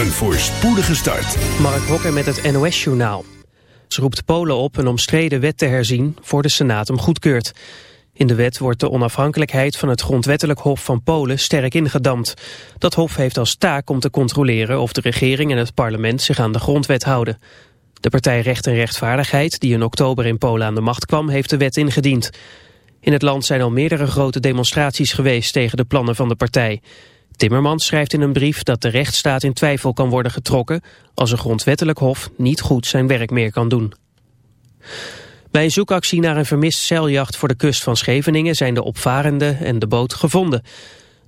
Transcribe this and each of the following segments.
Een voorspoedige start. Mark Hokker met het NOS-journaal. Ze roept Polen op een omstreden wet te herzien voor de Senaat hem goedkeurt. In de wet wordt de onafhankelijkheid van het grondwettelijk hof van Polen sterk ingedamd. Dat hof heeft als taak om te controleren of de regering en het parlement zich aan de grondwet houden. De partij Recht en Rechtvaardigheid, die in oktober in Polen aan de macht kwam, heeft de wet ingediend. In het land zijn al meerdere grote demonstraties geweest tegen de plannen van de partij. Timmermans schrijft in een brief dat de rechtsstaat in twijfel kan worden getrokken als een grondwettelijk hof niet goed zijn werk meer kan doen. Bij een zoekactie naar een vermist zeiljacht voor de kust van Scheveningen zijn de opvarende en de boot gevonden.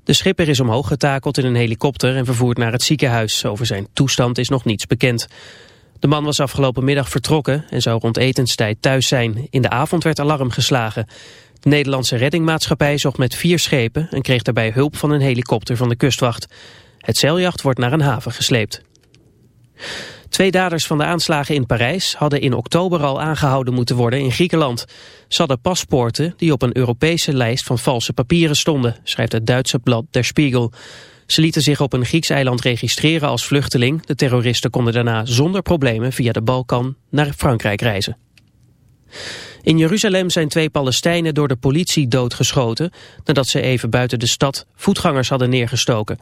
De schipper is omhoog getakeld in een helikopter en vervoerd naar het ziekenhuis. Over zijn toestand is nog niets bekend. De man was afgelopen middag vertrokken en zou rond etenstijd thuis zijn. In de avond werd alarm geslagen. De Nederlandse reddingmaatschappij zocht met vier schepen en kreeg daarbij hulp van een helikopter van de kustwacht. Het zeiljacht wordt naar een haven gesleept. Twee daders van de aanslagen in Parijs hadden in oktober al aangehouden moeten worden in Griekenland. Ze hadden paspoorten die op een Europese lijst van valse papieren stonden, schrijft het Duitse blad Der Spiegel. Ze lieten zich op een Grieks eiland registreren als vluchteling. De terroristen konden daarna zonder problemen via de Balkan naar Frankrijk reizen. In Jeruzalem zijn twee Palestijnen door de politie doodgeschoten... nadat ze even buiten de stad voetgangers hadden neergestoken.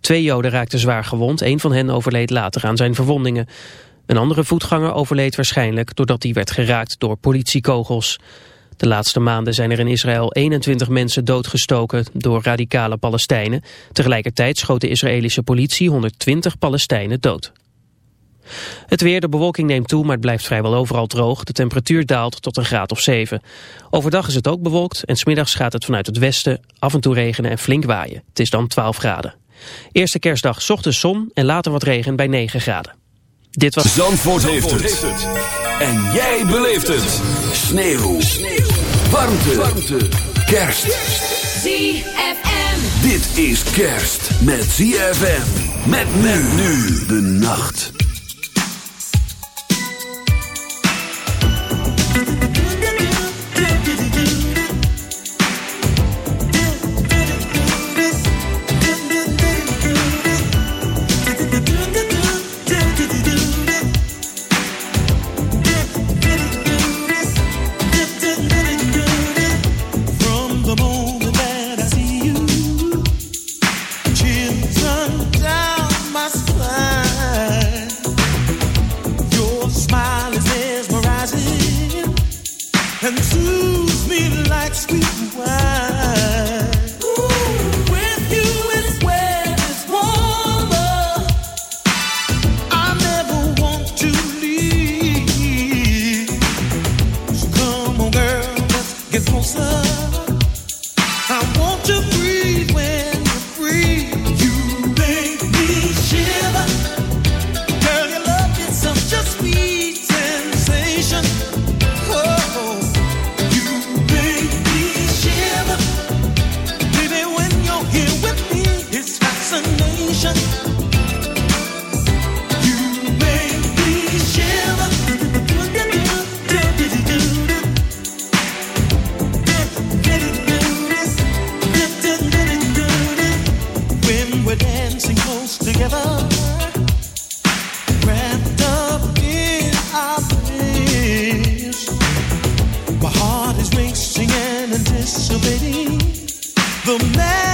Twee Joden raakten zwaar gewond, een van hen overleed later aan zijn verwondingen. Een andere voetganger overleed waarschijnlijk doordat hij werd geraakt door politiekogels. De laatste maanden zijn er in Israël 21 mensen doodgestoken door radicale Palestijnen. Tegelijkertijd schoot de Israëlische politie 120 Palestijnen dood. Het weer, de bewolking neemt toe, maar het blijft vrijwel overal droog. De temperatuur daalt tot een graad of 7. Overdag is het ook bewolkt en smiddags gaat het vanuit het westen af en toe regenen en flink waaien. Het is dan 12 graden. Eerste kerstdag ochtends zon en later wat regen bij 9 graden. Dit was... Zandvoort, heeft, het. En jij beleeft het. Sneeuw. Sneeuw. Warmte. Warmte. Kerst. ZFM. Dit is kerst met ZFM. Met men nu de nacht. the man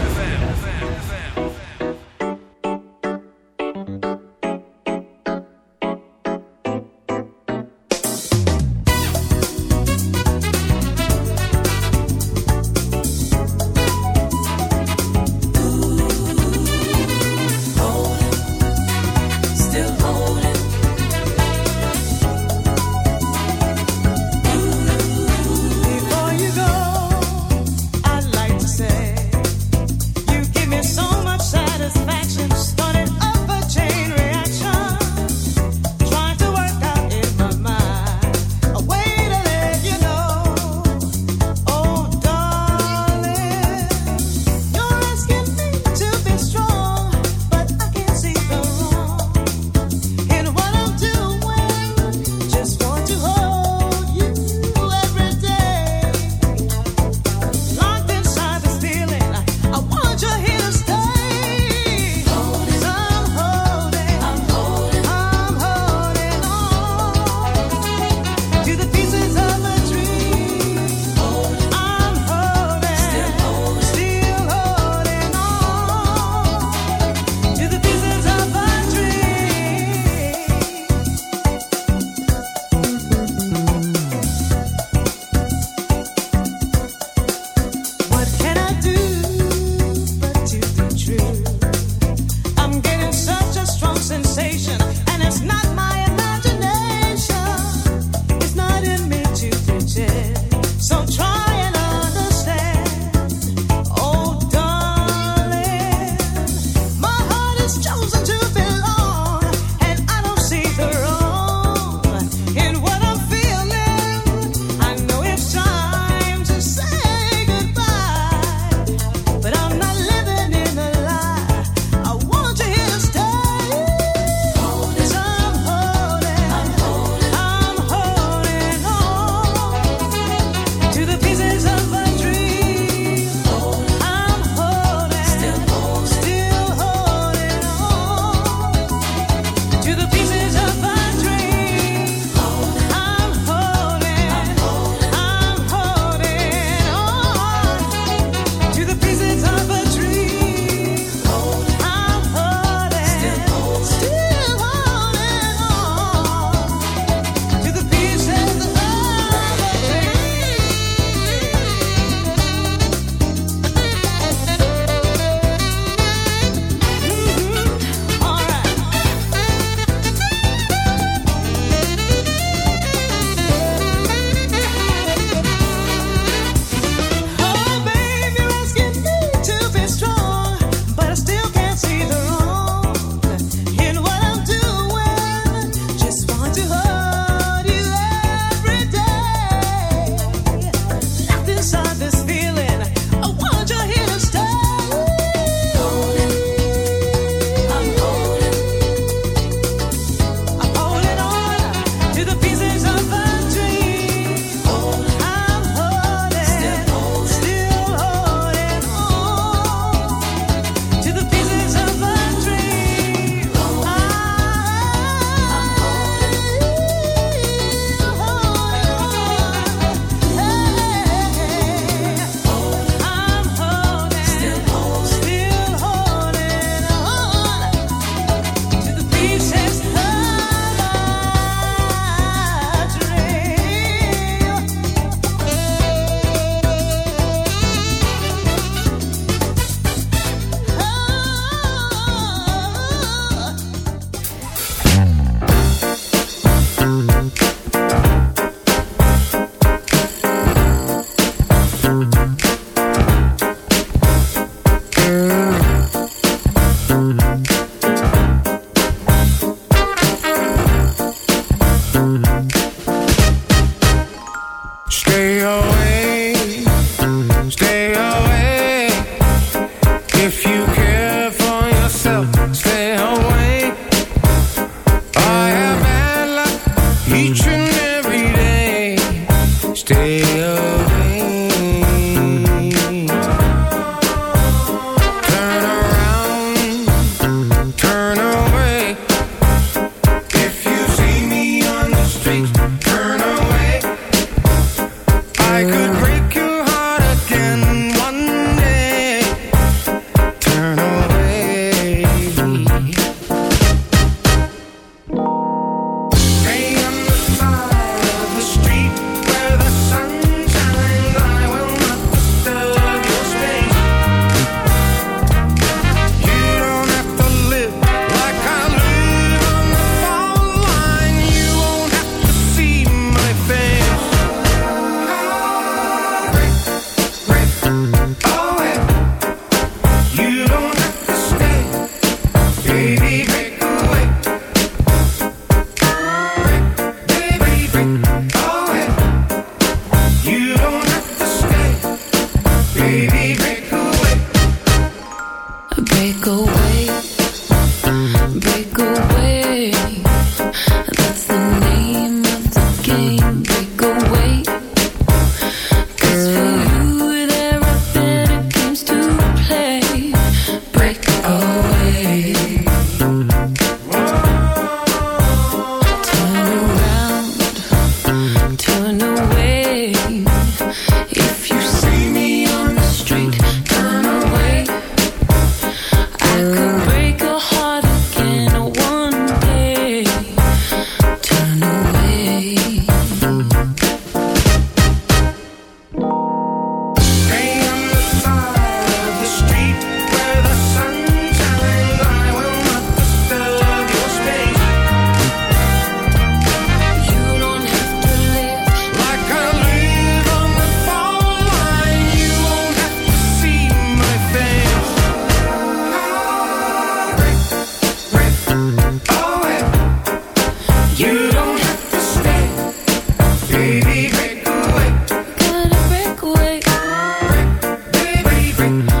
different.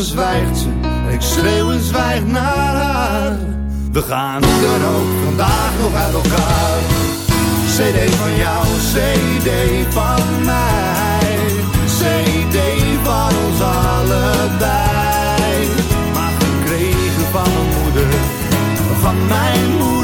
zwijgt ze. Ik schreeuw en zwijg naar haar. We gaan hoe dan ook vandaag nog uit elkaar. CD van jou, CD van mij. CD van ons allebei. Maar gekregen van mijn moeder, van mijn moeder,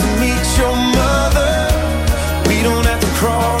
to your mother. We don't have to cross